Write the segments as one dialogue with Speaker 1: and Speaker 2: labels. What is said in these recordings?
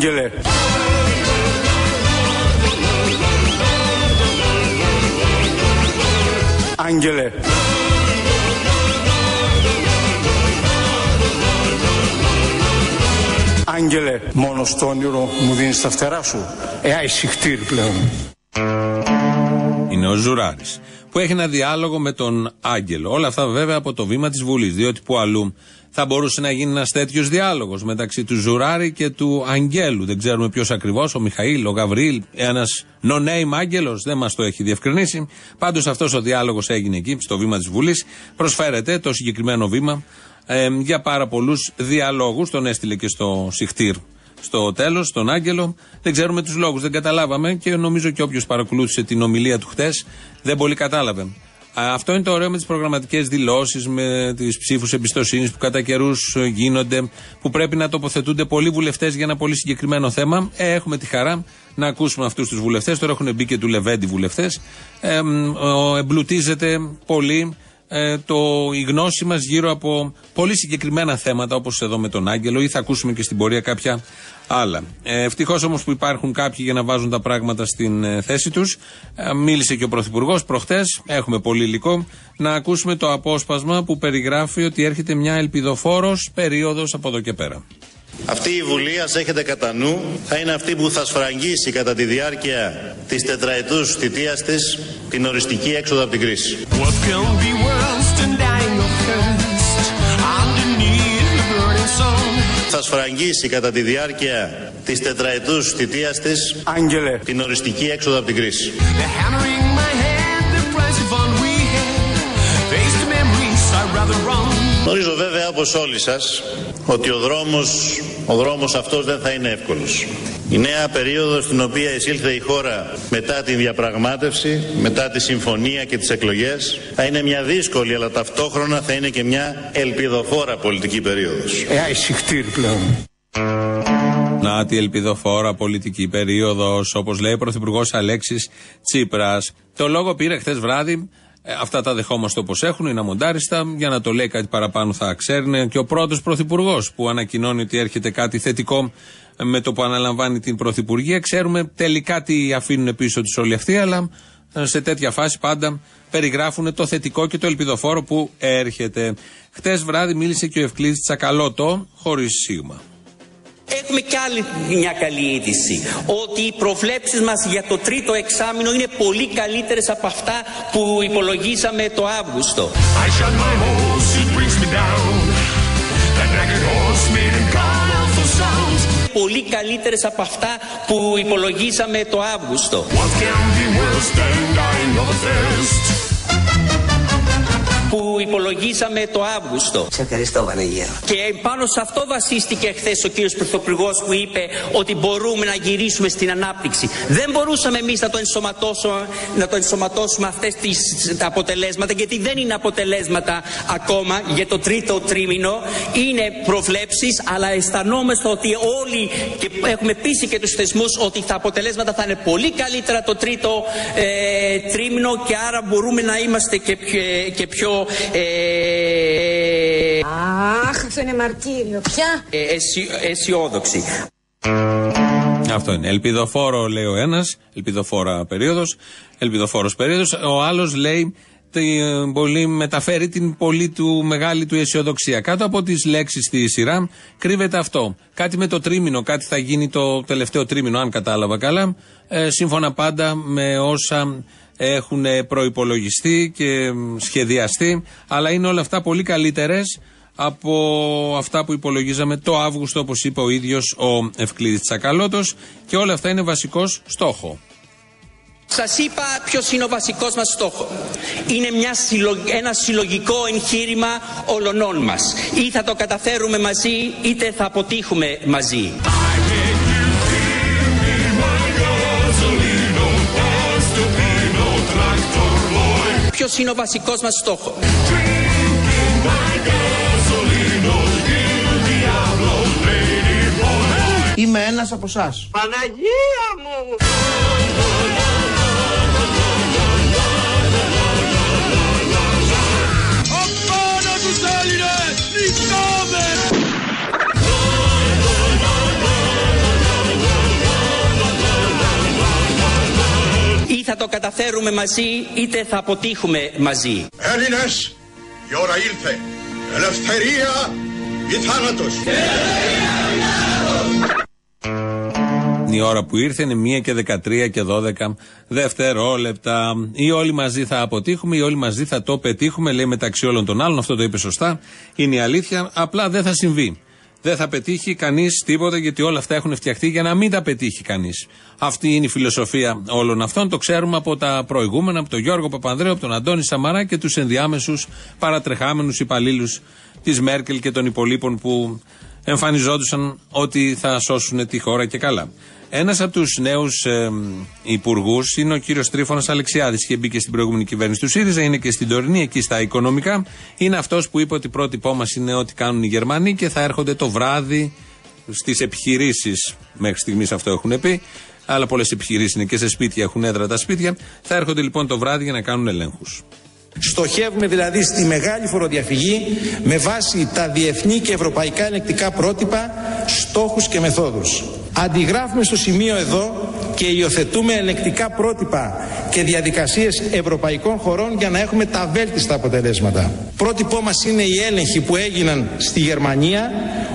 Speaker 1: Άγγελε. Άγγελε. Άγγελε, μόνο στο όνειρο μου δίνεις τα φτερά σου. Ε, αϊσυχτήρ πλέον.
Speaker 2: Είναι ο Ζουράρης που έχει ένα διάλογο με τον Άγγελο. Όλα αυτά βέβαια από το βήμα της Βουλής. Διότι που αλλού θα μπορούσε να γίνει ένας τέτοιος διάλογος μεταξύ του Ζουράρη και του Αγγέλου. Δεν ξέρουμε ποιος ακριβώς, ο Μιχαήλ, ο Γαβρίλ, ένας no-name Άγγελος, δεν μας το έχει διευκρινίσει. Πάντως αυτός ο διάλογος έγινε εκεί, στο βήμα της Βουλής. Προσφέρεται το συγκεκριμένο βήμα ε, για πάρα πολλούς διαλόγους. Τον έστειλε και στο Σιχτήρ στο τέλος, στον Άγγελο. Δεν ξέρουμε τους λόγους, δεν καταλάβαμε και νομίζω και όποιος παρακολούθησε την ομιλία του χτες δεν πολύ κατάλαβε. Αυτό είναι το ωραίο με τις προγραμματικές δηλώσεις, με τις ψήφους εμπιστοσύνης που κατά καιρούς γίνονται, που πρέπει να τοποθετούνται πολλοί βουλευτές για ένα πολύ συγκεκριμένο θέμα. Ε, έχουμε τη χαρά να ακούσουμε αυτούς τους βουλευτές. Τώρα έχουν μπει και του Λεβέντι βουλευτές. Ε, εμπλουτίζεται πολύ ε, το, η γνώση μας γύρω από πολύ συγκεκριμένα θέματα, όπως εδώ με τον Άγγελο, ή θα ακούσουμε και στην πορεία κάποια άλλα. Ε, Ευτυχώς όμως που υπάρχουν κάποιοι για να βάζουν τα πράγματα στην ε, θέση τους. Ε, μίλησε και ο Πρωθυπουργός προχτές. Έχουμε πολύ υλικό. Να ακούσουμε το απόσπασμα που περιγράφει ότι έρχεται μια ελπιδοφόρος περίοδος από εδώ και πέρα.
Speaker 3: Αυτή η Βουλή, ας έχετε κατά νου, θα είναι αυτή που θα σφραγίσει κατά τη διάρκεια της τετραετούς θητείας της την οριστική έξοδο από την κρίση. Θα σφραγίσει κατά τη διάρκεια της τετραετούς θητείας της
Speaker 1: Άγγελε.
Speaker 3: την οριστική έξοδο από την κρίση. Γνωρίζω βέβαια όπως όλοι σας ότι ο δρόμος, ο δρόμος αυτός δεν θα είναι εύκολος. Η νέα περίοδος στην οποία εισήλθε η χώρα μετά την διαπραγμάτευση, μετά τη συμφωνία και τις εκλογές θα είναι μια δύσκολη αλλά ταυτόχρονα θα είναι και μια ελπιδοφόρα πολιτική περίοδος.
Speaker 1: Ε, αϊσυχτήρ πλέον.
Speaker 2: Να τη ελπιδοφόρα πολιτική περίοδος, όπως λέει ο Πρωθυπουργός Αλέξης Τσίπρας. Το λόγο πήρε χθες βράδυ ε, αυτά τα δεχόμαστε όπως έχουν, είναι αμοντάριστα. Για να το λέει κάτι παραπάνω θα ξέρει. Και ο πρώτος πρωθυπουργός που ανακοινώνει ότι έρχεται κάτι θετικό με το που αναλαμβάνει την πρωθυπουργία. Ξέρουμε τελικά τι αφήνουν πίσω τους όλοι αυτοί, αλλά ε, σε τέτοια φάση πάντα περιγράφουν το θετικό και το ελπιδοφόρο που έρχεται. Χτες βράδυ μίλησε και ο Ευκλήδης Τσακαλώτο, χωρίς σίγμα.
Speaker 4: Έχουμε και άλλη μια καλή είδηση. Ότι οι προβλέψεις μας για το τρίτο εξάμεινο είναι πολύ καλύτερες από αυτά που υπολογίσαμε το Αύγουστο. Πολύ καλύτερες από αυτά που υπολογίσαμε το Αύγουστο που υπολογίσαμε το Αύγουστο.
Speaker 5: Σε ευχαριστώ Βανεγέρο.
Speaker 4: Και πάνω σε αυτό βασίστηκε χθες ο κύριος Πρωθυπουργός που είπε ότι μπορούμε να γυρίσουμε στην ανάπτυξη. Δεν μπορούσαμε εμείς να το ενσωματώσουμε, να το ενσωματώσουμε αυτές τις τα αποτελέσματα γιατί δεν είναι αποτελέσματα ακόμα για το τρίτο τρίμηνο. Είναι προβλέψεις αλλά αισθανόμαστε ότι όλοι και έχουμε πείσει και τους θεσμούς ότι τα αποτελέσματα θα είναι πολύ καλύτερα το τρίτο ε, τρίμηνο και άρα μπορούμε να είμαστε και πιο, και πιο
Speaker 5: ε, Αχ, αυτό είναι μαρτύριο. Ποια;
Speaker 4: Ε, αισιόδοξη.
Speaker 2: Αυτό είναι. Ελπιδοφόρο λέει ο ένας, ελπιδοφόρα περίοδος, ελπιδοφόρος περίοδος. Ο άλλος λέει πολύ, μεταφέρει την πολύ του μεγάλη του αισιοδοξία. Κάτω από τις λέξεις στη σειρά κρύβεται αυτό. Κάτι με το τρίμηνο, κάτι θα γίνει το τελευταίο τρίμηνο, αν κατάλαβα καλά. Ε, σύμφωνα πάντα με όσα έχουν προπολογιστεί και σχεδιαστεί, αλλά είναι όλα αυτά πολύ καλύτερες από αυτά που υπολογίζαμε το Αύγουστο, όπως είπε ο ίδιος ο Ευκλήδης Τσακαλώτος, και όλα αυτά είναι βασικός στόχο.
Speaker 4: Σας είπα ποιος είναι ο βασικός μας στόχος. Είναι μια ένα συλλογικό εγχείρημα όλων μας. Ή θα το καταφέρουμε μαζί, είτε θα αποτύχουμε μαζί. Ποιος είναι ο βασικός μας στόχος.
Speaker 5: Είμαι ένας από εσάς.
Speaker 4: Παναγία μου! Θα το καταφέρουμε μαζί είτε θα αποτύχουμε μαζί.
Speaker 6: Έλληνες, η ώρα ήλθε. Ελευθερία ή θάνατος.
Speaker 2: Η ώρα που ήρθε είναι 1 και 13 και 12 δευτερόλεπτα. Ή όλοι μαζί θα αποτύχουμε ή όλοι μαζί θα το πετύχουμε, λέει μεταξύ όλων των άλλων. Αυτό το είπε σωστά. Είναι η αλήθεια. Απλά δεν θα συμβεί. Δεν θα πετύχει κανείς τίποτα γιατί όλα αυτά έχουν φτιαχτεί για να μην τα πετύχει κανείς. Αυτή είναι η φιλοσοφία όλων αυτών. Το ξέρουμε από τα προηγούμενα, από τον Γιώργο Παπανδρέου, από τον Αντώνη Σαμαρά και τους ενδιάμεσους παρατρεχάμενους υπαλλήλους της Μέρκελ και των υπολείπων που εμφανιζόντουσαν ότι θα σώσουν τη χώρα και καλά. Ένας από τους νέους ε, υπουργούς είναι ο κύριος Τρίφωνα Αλεξιάδης. Είχε μπει και στην προηγούμενη κυβέρνηση του ΣΥΡΙΖΑ, είναι και στην τωρινή, εκεί στα οικονομικά. Είναι αυτός που είπε ότι πρότυπό μα είναι ό,τι κάνουν οι Γερμανοί και θα έρχονται το βράδυ στις επιχειρήσεις. Μέχρι στιγμής αυτό έχουν πει. Αλλά πολλές επιχειρήσεις είναι και σε σπίτια, έχουν έδρα τα σπίτια. Θα έρχονται λοιπόν το βράδυ για να κάνουν ελέγχους.
Speaker 7: Στοχεύουμε δηλαδή στη μεγάλη φοροδιαφυγή με βάση τα διεθνή και ευρωπαϊκά ελεκτικά πρότυπα, στόχους και μεθόδους. Αντιγράφουμε στο σημείο εδώ και υιοθετούμε ελεκτικά πρότυπα και διαδικασίες ευρωπαϊκών χωρών για να έχουμε τα βέλτιστα αποτελέσματα. Πρότυπό μας είναι οι έλεγχοι που έγιναν στη Γερμανία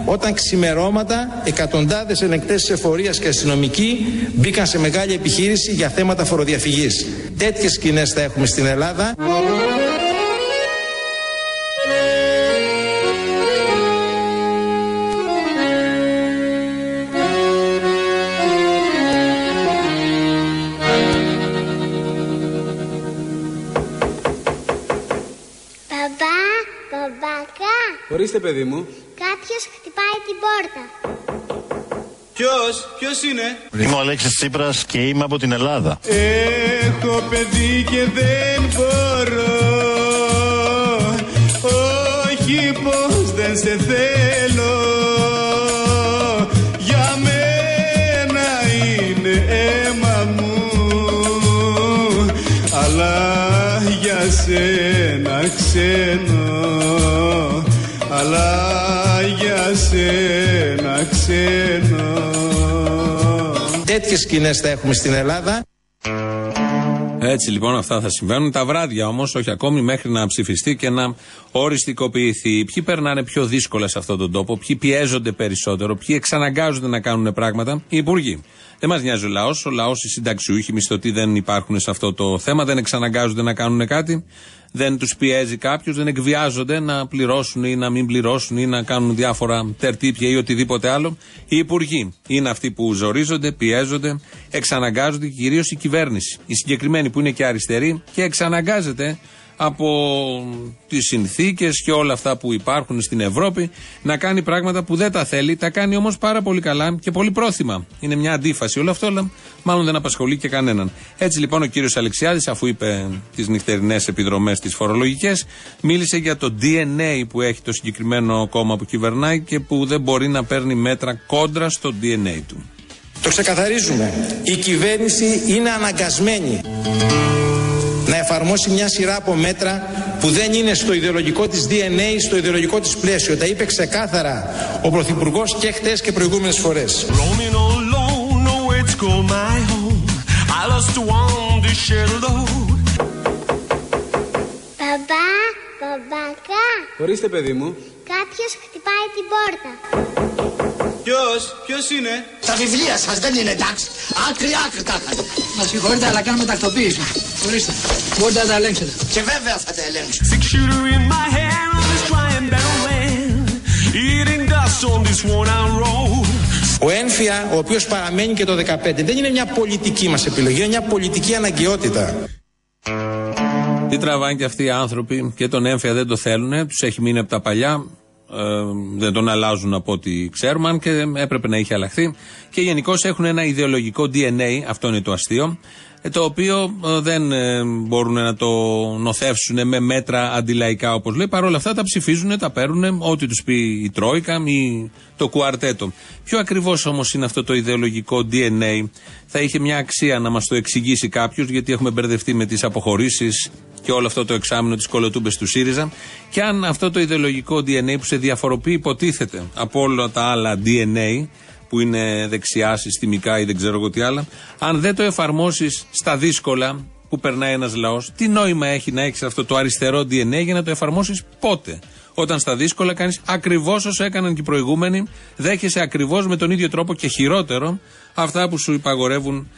Speaker 7: όταν ξημερώματα εκατοντάδες ελεγκτές της εφορίας και αστυνομικοί μπήκαν σε μεγάλη επιχείρηση για θέματα φοροδιαφυγής. Τέτοιες σκηνές θα έχουμε στην Ελλάδα.
Speaker 8: Παιδί μου.
Speaker 9: κάποιος χτυπάει την πόρτα.
Speaker 8: Ποιος, ποιος είναι;
Speaker 3: Είμαι ο Αλέξης Τσίπρας και είμαι από την Ελλάδα.
Speaker 6: Έχω παιδί και δεν μπορώ. Όχι πως δεν σε θέλω. Για μένα είναι αίμα μου. Αλλά για σένα ξένο. Αλλά για σένα ξένο.
Speaker 7: Τέτοιες σκηνές θα έχουμε στην Ελλάδα.
Speaker 2: Έτσι λοιπόν αυτά θα συμβαίνουν. Τα βράδια όμως, όχι ακόμη, μέχρι να ψηφιστεί και να οριστικοποιηθεί. Ποιοι περνάνε πιο δύσκολα σε αυτόν τον τόπο, ποιοι πιέζονται περισσότερο, ποιοι εξαναγκάζονται να κάνουν πράγματα. Οι υπουργοί. Δεν μας νοιάζει ο λαός. Ο λαός, οι συνταξιούχοι, οι μισθωτοί δεν υπάρχουν σε αυτό το θέμα, δεν εξαναγκάζονται να κάνουν κάτι. Δεν τους πιέζει κάποιος, δεν εκβιάζονται να πληρώσουν ή να μην πληρώσουν ή να κάνουν διάφορα τερτύπια ή οτιδήποτε άλλο. Οι υπουργοί είναι αυτοί που ζορίζονται, πιέζονται, εξαναγκάζονται και κυρίως η κυβέρνηση. Η συγκεκριμένη που είναι και αριστερή και εξαναγκάζεται από τις συνθήκες και όλα αυτά που υπάρχουν στην Ευρώπη να κάνει πράγματα που δεν τα θέλει. Τα κάνει όμως πάρα πολύ καλά και πολύ πρόθυμα. Είναι μια αντίφαση όλο αυτό, αλλά μάλλον δεν απασχολεί και κανέναν. Έτσι λοιπόν ο κύριος Αλεξιάδης, αφού είπε τις νυχτερινές επιδρομές τις φορολογικές, μίλησε για το DNA που έχει το συγκεκριμένο κόμμα που κυβερνάει και που δεν μπορεί να παίρνει μέτρα κόντρα στο DNA του.
Speaker 7: Το ξεκαθαρίζουμε. Η κυβέρνηση είναι αναγκασμένη να εφαρμόσει μια σειρά από μέτρα που δεν είναι στο ιδεολογικό της DNA, στο ιδεολογικό της πλαίσιο. Τα είπε ξεκάθαρα ο Πρωθυπουργός και χτες και προηγούμενες φορές.
Speaker 6: Roaming alone, nowhere to call my home. I lost one to share the load.
Speaker 9: Μπαμπά, μπαμπάκα,
Speaker 8: Ορίστε, παιδί μου.
Speaker 9: κάποιος χτυπάει την πόρτα.
Speaker 8: Ποιος, ποιος είναι;
Speaker 10: Τα βιβλία σας δεν είναι εντάξει. Άκρη άκρη τα είχατε.
Speaker 11: Μας συγχωρείτε, αλλά κάνουμε τακτοποίηση. Ορίστε. Μπορείτε να τα ελέγξετε.
Speaker 10: Και βέβαια θα τα ελέγξω.
Speaker 6: Six shooter in my hand on this flying barrel land. Eating dust on this worn out road.
Speaker 7: Ο Ένφια, ο οποίος παραμένει και το 15, δεν είναι μια πολιτική μας επιλογή, είναι μια πολιτική αναγκαιότητα.
Speaker 2: Τι τραβάνε και αυτοί οι άνθρωποι και τον έμφυα δεν το θέλουν, τους έχει μείνει από τα παλιά, ε, δεν τον αλλάζουν από ό,τι ξέρουμε, αν και έπρεπε να είχε αλλάχθει. Και γενικώς έχουν ένα ιδεολογικό DNA, αυτό είναι το αστείο, ε, το οποίο ε, δεν ε, μπορούν να το νοθεύσουν με μέτρα αντιλαϊκά όπως λέει. Παρ' όλα αυτά τα ψηφίζουν, τα παίρνουν, ό,τι τους πει η Τρόικα ή το κουαρτέτο. Ποιο ακριβώς όμως είναι αυτό το ιδεολογικό DNA, θα είχε μια αξία να μας το εξηγήσει κάποιος, γιατί έχουμε μπερδευτεί με τις αποχωρήσεις και όλο αυτό το εξάμεινο της κολοτούμπες του ΣΥΡΙΖΑ. Και αν αυτό το ιδεολογικό DNA που σε διαφοροποιεί, υποτίθεται από όλα τα άλλα DNA, που είναι δεξιά, συστημικά ή δεν ξέρω εγώ τι άλλα. Αν δεν το εφαρμόσεις στα δύσκολα που περνάει ένας λαός, τι νόημα έχει να έχεις αυτό το αριστερό DNA για να το εφαρμόσεις πότε; Όταν στα δύσκολα κάνεις ακριβώς όσο έκαναν και οι προηγούμενοι, δέχεσαι ακριβώς με τον ίδιο τρόπο και χειρότερο αυτά που σου υπαγορεύουν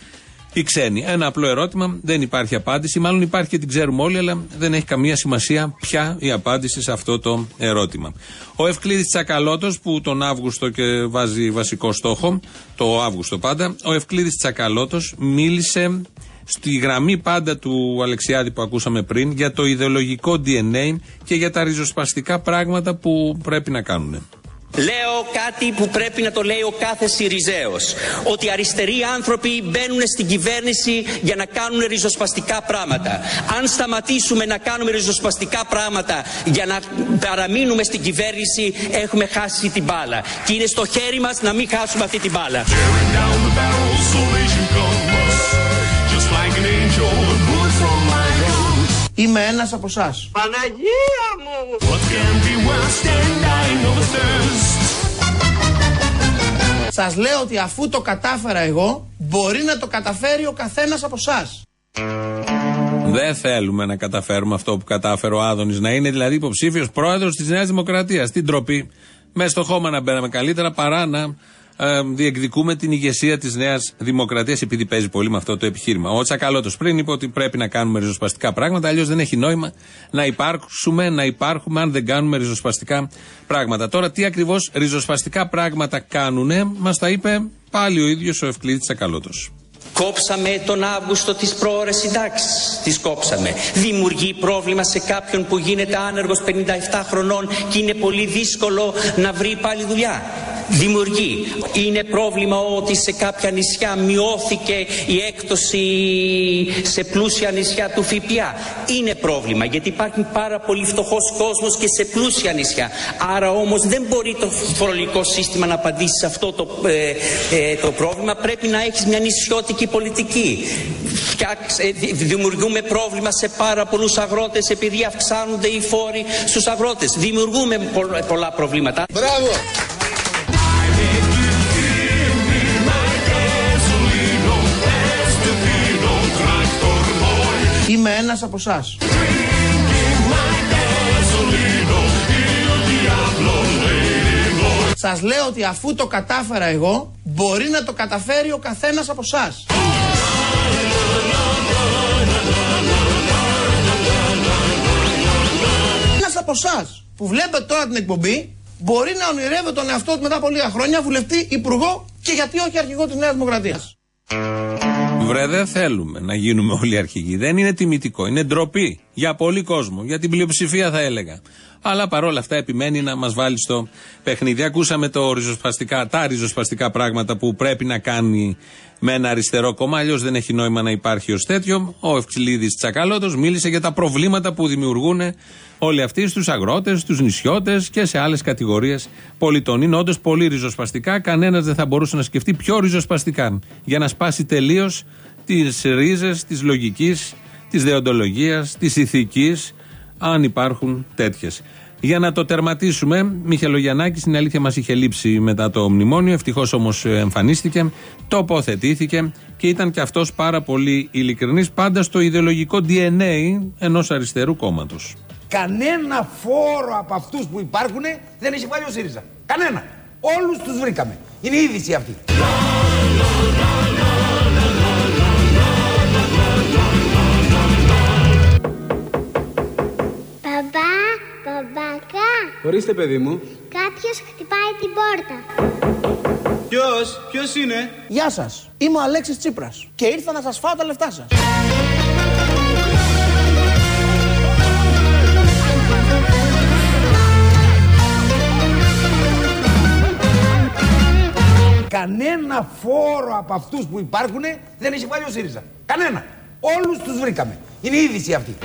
Speaker 2: οι ξένοι. Ένα απλό ερώτημα, δεν υπάρχει απάντηση. Μάλλον υπάρχει και την ξέρουμε όλοι, αλλά δεν έχει καμία σημασία ποια η απάντηση σε αυτό το ερώτημα. Ο Ευκλήδης Τσακαλώτος, που τον Αύγουστο και βάζει βασικό στόχο, το Αύγουστο πάντα, ο Ευκλήδης Τσακαλώτος μίλησε στη γραμμή πάντα του Αλεξιάδη που ακούσαμε πριν για το ιδεολογικό DNA και για τα ριζοσπαστικά πράγματα που πρέπει να κάνουν.
Speaker 4: Λέω κάτι που πρέπει να το λέει ο κάθε Σιριζέος. Ότι αριστεροί άνθρωποι μπαίνουν στην κυβέρνηση για να κάνουν ριζοσπαστικά πράγματα. Αν σταματήσουμε να κάνουμε ριζοσπαστικά πράγματα για να παραμείνουμε στην κυβέρνηση έχουμε χάσει την μπάλα. Και είναι στο χέρι μας να μην χάσουμε αυτή την μπάλα.
Speaker 5: Είμαι ένας από εσάς.
Speaker 6: Παναγία μου! What can be worse than dying of a thirst?
Speaker 5: Σας λέω ότι αφού το κατάφερα εγώ, μπορεί να το καταφέρει ο καθένας από εσάς.
Speaker 2: Δεν θέλουμε να καταφέρουμε αυτό που κατάφερε ο Άδωνης να είναι δηλαδή υποψήφιος πρόεδρος της Νέας Δημοκρατίας. Την τροπή. Μέσα στο χώμα να μπαίναμε καλύτερα παρά να ε, διεκδικούμε την ηγεσία της Νέας Δημοκρατίας, επειδή παίζει πολύ με αυτό το επιχείρημα. Ο Τσακαλώτος πριν είπε ότι πρέπει να κάνουμε ριζοσπαστικά πράγματα, αλλιώς δεν έχει νόημα να υπάρξουμε, να υπάρχουμε αν δεν κάνουμε ριζοσπαστικά πράγματα. Τώρα, τι ακριβώς ριζοσπαστικά πράγματα κάνουνε, μας τα είπε πάλι ο ίδιος ο Ευκλήδης Τσακαλώτος.
Speaker 4: Κόψαμε τον Αύγουστο τις πρόορες συντάξεις. Τις κόψαμε. Δημιουργεί πρόβλημα σε κάποιον που γίνεται άνεργος 57 χρονών και είναι πολύ δύσκολο να βρει πάλι δουλειά. Δημιουργεί. Είναι πρόβλημα ότι σε κάποια νησιά μειώθηκε η έκπτωση σε πλούσια νησιά του ΦΠΑ. Είναι πρόβλημα γιατί υπάρχει πάρα πολύ φτωχός κόσμος και σε πλούσια νησιά. Άρα όμως δεν μπορεί το φορολογικό σύστημα να απαντήσει σε αυτό το, ε, ε, το πρόβλημα. Πρέπει να έχεις μια νησιώτικη πολιτική. Φτιάξ- ε, δη- δημιουργούμε πρόβλημα σε πάρα πολλούς αγρότες επειδή αυξάνονται οι φόροι στους αγρότες. Δημιουργούμε πο- πολλά προβλήματα.
Speaker 10: Μπράβο!
Speaker 5: Είμαι ένας από εσάς. Σας λέω ότι αφού το κατάφερα εγώ, μπορεί να το καταφέρει ο καθένας από εσάς. Ένας από εσάς που βλέπετε τώρα την εκπομπή, μπορεί να ονειρεύεται τον εαυτό του μετά από λίγα χρόνια βουλευτή, υπουργό και γιατί όχι αρχηγό της Νέας Δημοκρατίας.
Speaker 2: Βρε, δεν θέλουμε να γίνουμε όλοι αρχηγοί. Δεν είναι τιμητικό. Είναι ντροπή για πολύ κόσμο. Για την πλειοψηφία θα έλεγα. Αλλά παρόλα αυτά επιμένει να μας βάλει στο παιχνίδι. Ακούσαμε το ριζοσπαστικά, τα ριζοσπαστικά πράγματα που πρέπει να κάνει με ένα αριστερό κόμμα. Αλλιώς δεν έχει νόημα να υπάρχει ως τέτοιο. Ο Ευξηλίδης Τσακαλώτος μίλησε για τα προβλήματα που δημιουργούν όλοι αυτοί στους αγρότες, στους νησιώτες και σε άλλες κατηγορίες πολιτών. Είναι όντως πολύ ριζοσπαστικά. Κανένας δεν θα μπορούσε να σκεφτεί πιο ριζοσπαστικά. Για να σπάσει τελείως τις ρίζες της λογικής, της δεοντολογίας, της ηθικής, αν υπάρχουν τέτοιες. Για να το τερματίσουμε, Μιχελογιαννάκης στην αλήθεια μας είχε λείψει μετά το μνημόνιο. Ευτυχώς όμως εμφανίστηκε, τοποθετήθηκε και ήταν και αυτός πάρα πολύ ειλικρινής, πάντα στο ιδεολογικό DNA ενός αριστερού κόμματος.
Speaker 12: Κανένα φόρο από αυτούς που υπάρχουν δεν έχει βάλει ο ΣΥΡΙΖΑ. Κανένα. Όλους τους βρήκαμε. Είναι η είδηση αυτή.
Speaker 9: Μπαμπά, μπαμπακά,
Speaker 8: Ορίστε, παιδί μου.
Speaker 9: κάποιος χτυπάει την πόρτα.
Speaker 8: Ποιος, ποιος είναι;
Speaker 5: Γεια σας, είμαι ο Αλέξης Τσίπρας και ήρθα να σας φάω τα λεφτά σας.
Speaker 12: Κανένα φόρο από αυτούς που υπάρχουν δεν έχει βάλει ο ΣΥΡΙΖΑ. Κανένα. Όλους τους βρήκαμε. Είναι η είδηση αυτή.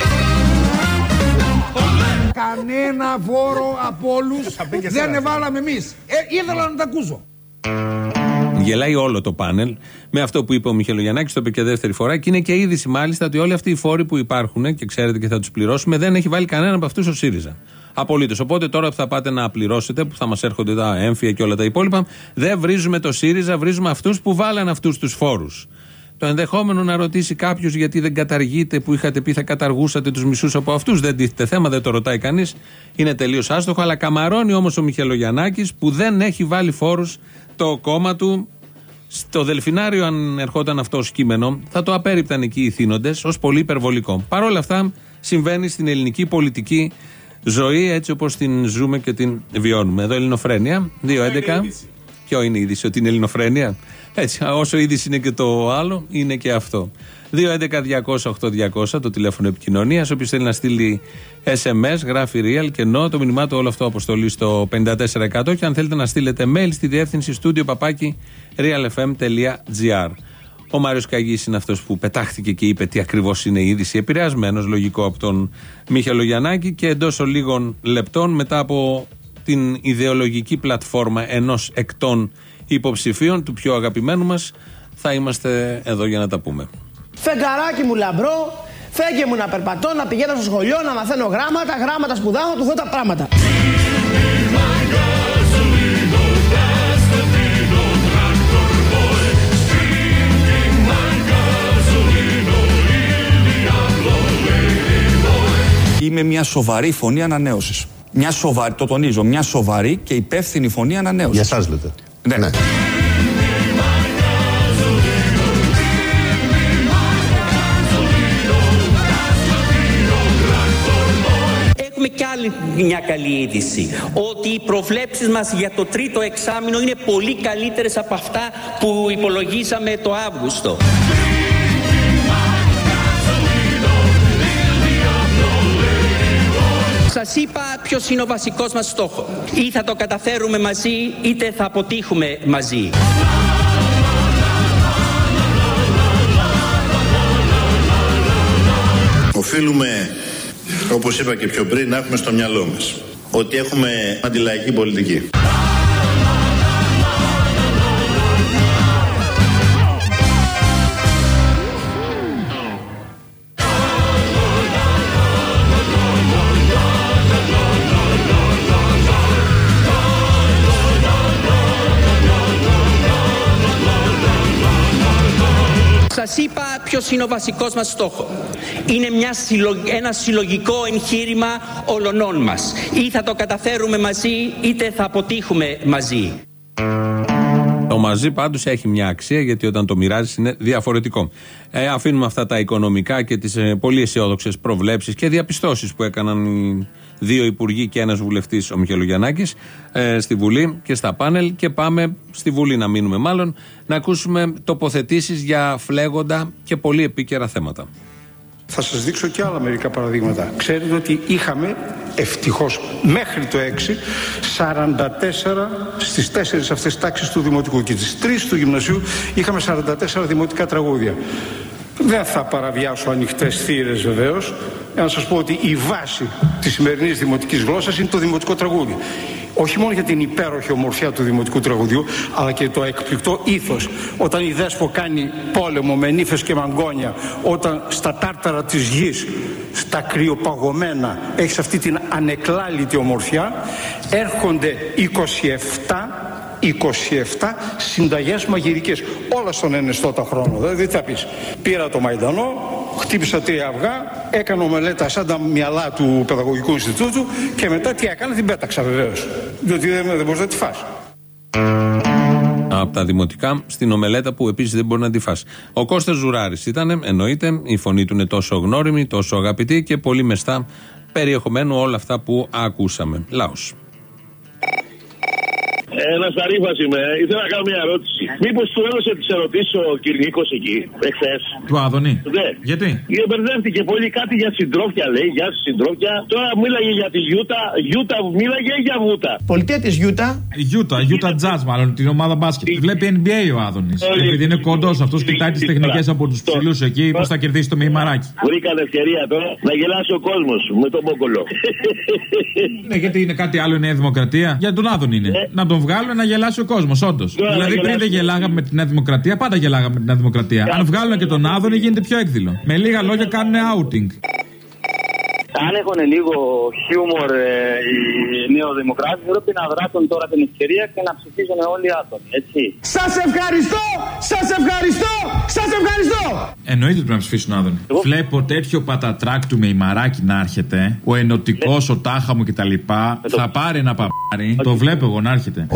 Speaker 12: Κανένα φόρο από όλους δεν βάλαμε εμείς. Ε, ήθελα να τα ακούσω.
Speaker 2: Γελάει όλο το πάνελ με αυτό που είπε ο Μιχελογιαννάκης, το είπε και δεύτερη φορά. Και είναι και είδηση μάλιστα ότι όλοι αυτοί οι φόροι που υπάρχουν και ξέρετε και θα τους πληρώσουμε δεν έχει βάλει κανένα από αυτούς ο ΣΥΡΙΖΑ. Απολύτως. Οπότε τώρα που θα πάτε να πληρώσετε, που θα μας έρχονται τα έμφυα και όλα τα υπόλοιπα, δεν βρίζουμε το ΣΥΡΙΖΑ, βρίζουμε αυτούς που βάλαν αυτούς τους φόρους. Το ενδεχόμενο να ρωτήσει κάποιος γιατί δεν καταργείτε που είχατε πει θα καταργούσατε τους μισούς από αυτούς. Δεν τίθεται θέμα, δεν το ρωτάει κανείς. Είναι τελείως άστοχο. Αλλά καμαρώνει όμως ο Μιχελογιαννάκης που δεν έχει βάλει φόρους το κόμμα του. Στο Δελφινάριο, αν ερχόταν αυτό ως κείμενο, θα το απέρριπταν εκεί οι θύνοντες ως πολύ υπερβολικό. Παρ' όλα αυτά, συμβαίνει στην ελληνική πολιτική ζωή έτσι όπως την ζούμε και την βιώνουμε. Εδώ Ελληνοφρένια, 2.11. Ποιο είναι η είδηση, ότι είναι Ελληνοφρένια. Έτσι, όσο είδηση είναι και το άλλο, είναι και αυτό. 2.11.200.8.200 το τηλέφωνο επικοινωνίας. Όποιος θέλει να στείλει SMS, γράφει real και no, το μήνυμά του όλο αυτό αποστολή στο 54%. Και αν θέλετε να στείλετε mail στη διεύθυνση στούντιο παπάκι realfm.gr. Ο Μάριος Καγής είναι αυτός που πετάχτηκε και είπε τι ακριβώς είναι η είδηση. Επηρεασμένος, λογικό από τον Μίχαλο Γιαννάκη και εντός λίγων λεπτών μετά από την ιδεολογική πλατφόρμα ενός εκτών υποψηφίων του πιο αγαπημένου μας, θα είμαστε εδώ για να τα πούμε.
Speaker 5: Φεγγαράκι μου λαμπρό, φέγγε μου να περπατώ, να πηγαίνω στο σχολείο, να μαθαίνω γράμματα, γράμματα σπουδάω, του δω τα πράγματα.
Speaker 13: Είμαι μια σοβαρή φωνή ανανέωσης. Μια σοβαρή, το τονίζω, μια σοβαρή και υπεύθυνη φωνή ανανέωσης.
Speaker 14: Για εσάς λέτε.
Speaker 13: Ναι.
Speaker 4: Έχουμε κι άλλη μια καλή είδηση. Ότι οι προβλέψεις μας για το τρίτο εξάμεινο είναι πολύ καλύτερες από αυτά που υπολογίσαμε το Αύγουστο. Σας είπα ποιος είναι ο βασικός μας στόχος. Ή θα το καταφέρουμε μαζί, είτε θα αποτύχουμε μαζί.
Speaker 3: Οφείλουμε, όπως είπα και πιο πριν, να έχουμε στο μυαλό μας ότι έχουμε αντιλαϊκή πολιτική.
Speaker 4: Ποιος είναι ο βασικός μας στόχος; Είναι μια συλλο- ένα συλλογικό εγχείρημα όλων μας. Ή θα το καταφέρουμε μαζί, είτε θα αποτύχουμε μαζί.
Speaker 2: Το μαζί πάντως έχει μια αξία γιατί όταν το μοιράζεις είναι διαφορετικό. Ε, αφήνουμε αυτά τα οικονομικά και τις ε, πολύ αισιόδοξες προβλέψεις και διαπιστώσεις που έκαναν οι δύο υπουργοί και ένας βουλευτής, ο Μιχελογιαννάκη, ε, στη Βουλή και στα πάνελ. Και πάμε στη Βουλή να μείνουμε μάλλον, να ακούσουμε τοποθετήσεις για φλέγοντα και πολύ επίκαιρα θέματα.
Speaker 15: Θα σας δείξω και άλλα μερικά παραδείγματα. Ξέρετε ότι είχαμε ευτυχώς μέχρι το 6 44 στις 4 αυτές τάξεις του Δημοτικού και τις 3 του Γυμνασίου είχαμε 44 δημοτικά τραγούδια. Δεν θα παραβιάσω ανοιχτές θύρες βεβαίως. Να σας πω ότι η βάση της σημερινής δημοτικής γλώσσας είναι το δημοτικό τραγούδι. Όχι μόνο για την υπέροχη ομορφιά του δημοτικού τραγουδιού, αλλά και το εκπληκτό ήθος. Όταν η Δέσπο κάνει πόλεμο με νύφες και μαγκόνια, όταν στα τάρταρα της γης, στα κρυοπαγωμένα, έχεις αυτή την ανεκλάλητη ομορφιά, έρχονται 27 27 συνταγές μαγειρικές όλα στον ενεστώτα χρόνο δηλαδή τι θα πεις πήρα το Μαϊντανό χτύπησα τρία αυγά έκανα μελέτα σαν τα μυαλά του Παιδαγωγικού Ινστιτούτου και μετά τι έκανα την πέταξα βεβαίως διότι δεν, δεν μπορείς να τη φας
Speaker 2: από τα δημοτικά στην ομελέτα που επίσης δεν μπορεί να τη φας. Ο Κώστας Ζουράρης ήταν, εννοείται, η φωνή του είναι τόσο γνώριμη, τόσο αγαπητή και πολύ μεστά περιεχομένου όλα αυτά που ακούσαμε. Λάος.
Speaker 16: Ένας ταρήφας είμαι. Ήθελα να κάνω μια ερώτηση. Μήπως του έδωσε τις ερωτήσεις ο Κυρνίκος εκεί, εχθές;
Speaker 17: Του Άδωνη.
Speaker 16: Ναι.
Speaker 17: Γιατί;
Speaker 16: Γιατί μπερδεύτηκε πολύ κάτι για συντρόφια, λέει. Για συντρόφια. Τώρα μίλαγε για τη Γιούτα. Γιούτα μίλαγε για Βούτα.
Speaker 5: Πολιτεία της Γιούτα.
Speaker 17: Η Γιούτα, η Γιούτα Jazz μάλλον, την ομάδα μπάσκετ. Βλέπει NBA ο Άδωνης. Επειδή είναι κοντός αυτός, κοιτάει τις τεχνικές από τους ψηλούς εκεί, πώς θα κερδίσει το Μεϊμαράκη.
Speaker 16: Βρήκαν ευκαιρία τώρα να γελάσει ο κόσμος με τον Μπόκολο.
Speaker 17: Ναι, γιατί είναι κάτι άλλο η Νέα Δημοκρατία. Για τον Άδωνη είναι. Να τον βγάλουν να γελάσει ο κόσμος, όντως.
Speaker 16: Ναι, να
Speaker 17: δηλαδή πριν
Speaker 16: γελάσει.
Speaker 17: δεν γελάγαμε με τη Νέα Δημοκρατία, πάντα γελάγαμε με τη Νέα Δημοκρατία. Αν βγάλουν και τον Άδωνη γίνεται πιο έκδηλο. Με λίγα λόγια κάνουν outing.
Speaker 14: Αν έχουν λίγο χιούμορ ε, οι νεοδημοκράτες, πρέπει να δράσουν τώρα την ευκαιρία και να ψηφίσουν όλοι οι άτομοι, έτσι.
Speaker 12: Σας ευχαριστώ! Σας ευχαριστώ! Σας ευχαριστώ!
Speaker 17: Εννοείται ότι πρέπει να ψηφίσουν Άδωνη. Βλέπω τέτοιο πατατράκ του με ημαράκι να έρχεται. Ο ενωτικός, ο τάχα μου κτλ. Θα πάρει ένα παπάρι. Το βλέπω εγώ να έρχεται.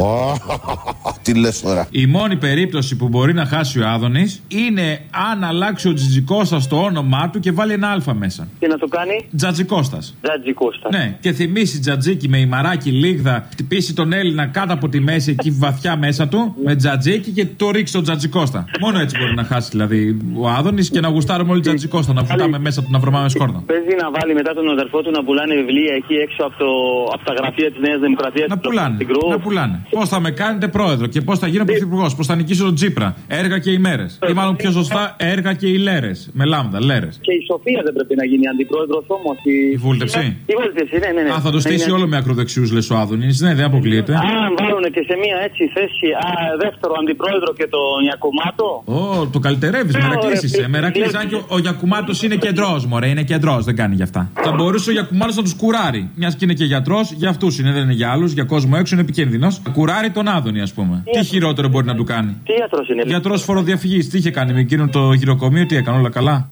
Speaker 18: Τι λες τώρα;
Speaker 17: Η μόνη περίπτωση που μπορεί να χάσει ο Άδωνης είναι αν αλλάξει ο Τζιτζικώστας το όνομά του και βάλει ένα Α μέσα.
Speaker 14: Τι να το κάνει,
Speaker 17: Τζατζικώστας.
Speaker 14: Τζάτζι Κώστα.
Speaker 17: Ναι, και θυμίσει τζατζίκι με ημαράκι λίγδα, χτυπήσει τον Έλληνα κάτω από τη μέση εκεί βαθιά μέσα του, με τζατζίκι και το ρίξει τον τζατζικώστα. Μόνο έτσι μπορεί να χάσει δηλαδή ο Άδωνης και να γουστάρουμε όλοι τζατζικώστα, να βουτάμε μέσα του να βρωμάμε σκόρδο.
Speaker 14: Παίζει να βάλει μετά τον αδερφό του να πουλάνε βιβλία εκεί έξω από, το, από τα γραφεία της Νέας Δημοκρατίας.
Speaker 17: Να πουλάνε. Να πουλάνε. Πώς θα με κάνετε πρόεδρο και πώς θα γίνω πρωθυπουργός, πώς θα νικήσω τον Τζίπρα. Έργα και ημέρε. Ή μάλλον πιο σωστά, έργα και ηλέρε. Με λάμδα, λέρες.
Speaker 14: Και η Σοφία δεν πρέπει να γίνει αντιπρόεδρος όμως. Η...
Speaker 17: Η βούλτεψη.
Speaker 14: Η βούλτεψη, ναι, ναι. ναι.
Speaker 17: Α, θα το στήσει
Speaker 14: Είναι-
Speaker 17: όλο με ακροδεξιούς, λες ο Άδωνης. Ναι, δεν αποκλείεται.
Speaker 14: Αν βάλουν και σε μία έτσι θέση α, δεύτερο αντιπρόεδρο και τον Ιακουμάτο.
Speaker 17: Ω, το καλυτερεύεις,
Speaker 14: Ναι,
Speaker 17: μερακλή
Speaker 14: ωραία,
Speaker 17: είσαι.
Speaker 14: φίλε.
Speaker 17: Μερακλή, αν και ο, ο Γιακουμάτος είναι κεντρός, μωρέ, είναι κεντρός, δεν κάνει γι' αυτά. Θα μπορούσε ο Γιακουμάτος να τους κουράρει. Μιας και είναι και γιατρός, για αυτούς είναι, δεν είναι για άλλους, για κόσμο έξω είναι επικίνδυνος. Κουράρει τον Άδωνη, ας πούμε. Τι χειρότερο μπορεί να του κάνει;
Speaker 14: Τι γιατρό είναι.
Speaker 17: Γιατρός φοροδιαφυγής, τι είχε κάνει με εκείνον το γυροκομείο, τι έκανε, όλα καλά;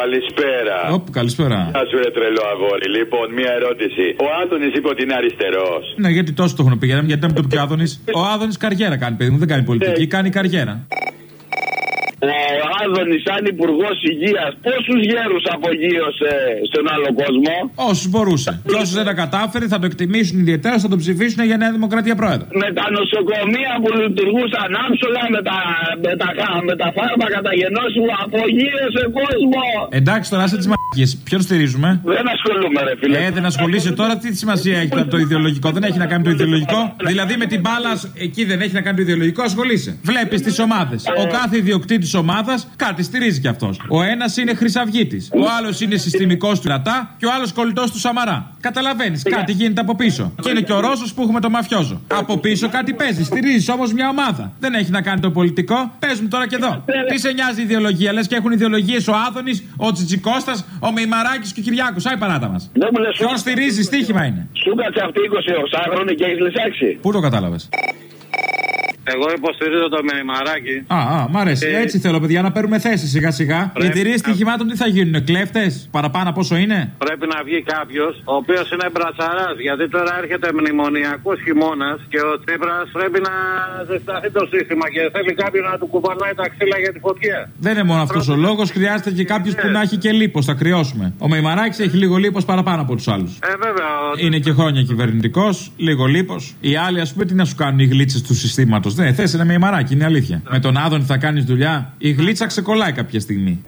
Speaker 19: Καλησπέρα.
Speaker 17: Οπ, καλησπέρα.
Speaker 19: Γεια σου, ρε τρελό αγόρι. Λοιπόν, μία ερώτηση. Ο Άδωνης είπε ότι είναι αριστερός.
Speaker 17: Ναι, γιατί τόσο το έχουν πει, γιατί δεν με το πει ο Άδωνης. Ο Άδωνης καριέρα κάνει, παιδί μου, δεν κάνει πολιτική, κάνει καριέρα.
Speaker 16: Ο Άδωνη, σαν υπουργός υγείας, πόσους γέρους απογείωσε στον άλλο κόσμο;
Speaker 17: Όσους μπορούσε. Και όσους δεν τα κατάφερε θα το εκτιμήσουν ιδιαίτερα, θα τον ψηφίσουν για Νέα Δημοκρατία πρόεδρο.
Speaker 16: Με τα νοσοκομεία που λειτουργούσαν άψογα, με τα, με τα, με τα φάρμακα, τα γενώσιμα, απογείωσε κόσμο.
Speaker 17: Εντάξει τώρα, σε τι μαγικέ. Ποιον στηρίζουμε;
Speaker 16: Δεν ασχολούμαι, ρε φίλε.
Speaker 17: Ε, δεν ασχολείσαι τώρα, τι σημασία έχει τώρα το ιδεολογικό; Δεν έχει να κάνει το ιδεολογικό; Δηλαδή με την μπάλα, εκεί δεν έχει να κάνει το ιδεολογικό, ασχολείσαι. Βλέπεις τις ομάδες. Ο κάθε ιδιοκτήτης ομάδας κάτι στηρίζει κι αυτός. Ο ένας είναι χρυσαυγήτη. Ο άλλος είναι συστημικός του Ρατά και ο άλλος κολλητός του Σαμαρά. Καταλαβαίνεις, κάτι γίνεται από πίσω. Και είναι και ο Ρώσος που έχουμε το μαφιόζο. Από πίσω κάτι παίζει. Στηρίζει όμως μια ομάδα. Δεν έχει να κάνει το πολιτικό. Παίζουν τώρα και εδώ. Τι σε νοιάζει η ιδεολογία, λες και έχουν ιδεολογίες ο Άδωνης, ο Τσιτζικώστα, ο Μεϊμαράκης και ο Κυριάκος. Άι παράτα μας. Ποιον στηρίζει, στοίχημα είναι.
Speaker 16: Σου κάτσε αυτή 20 χρόνο και έχεις λυσάξει.
Speaker 17: Πού το κατάλαβες;
Speaker 20: Εγώ υποστηρίζω το μεϊμαράκι.
Speaker 17: Α, α, μ' αρέσει.
Speaker 20: Ε,
Speaker 17: Έτσι θέλω, παιδιά, να παίρνουμε θέση σιγά σιγά. Οι
Speaker 20: Πρέπει
Speaker 17: εταιρείε
Speaker 20: να-
Speaker 17: στοιχημάτων τι θα γίνουν, κλέφτες, παραπάνω από όσο είναι;
Speaker 20: Πρέπει να βγει κάποιος ο οποίος είναι μπρατσαράς. Γιατί τώρα έρχεται μνημονιακός χειμώνας και ο Τσίπρας πρέπει να ζεσταθεί το σύστημα και θέλει κάποιον να του κουβαλάει τα ξύλα για τη φωτιά.
Speaker 17: Δεν είναι μόνο αυτός ο λόγος, χρειάζεται και κάποιος που να έχει και λίπος, θα κρυώσουμε. Ο Μεϊμαράκης έχει λίγο λίπος παραπάνω από τους άλλους.
Speaker 20: Ε, βέβαια. ο-
Speaker 17: Είναι και χρόνια κυβερνητικός, λίγο λίπος. Οι άλλοι, ας πούμε, τι να σου κάνουν οι γλίτσες του συστήματος; Δεν θες ένα μεϊμαράκι, είναι αλήθεια. Με τον Άδων θα κάνεις δουλειά. Η γλίτσα ξεκολλάει κάποια στιγμή.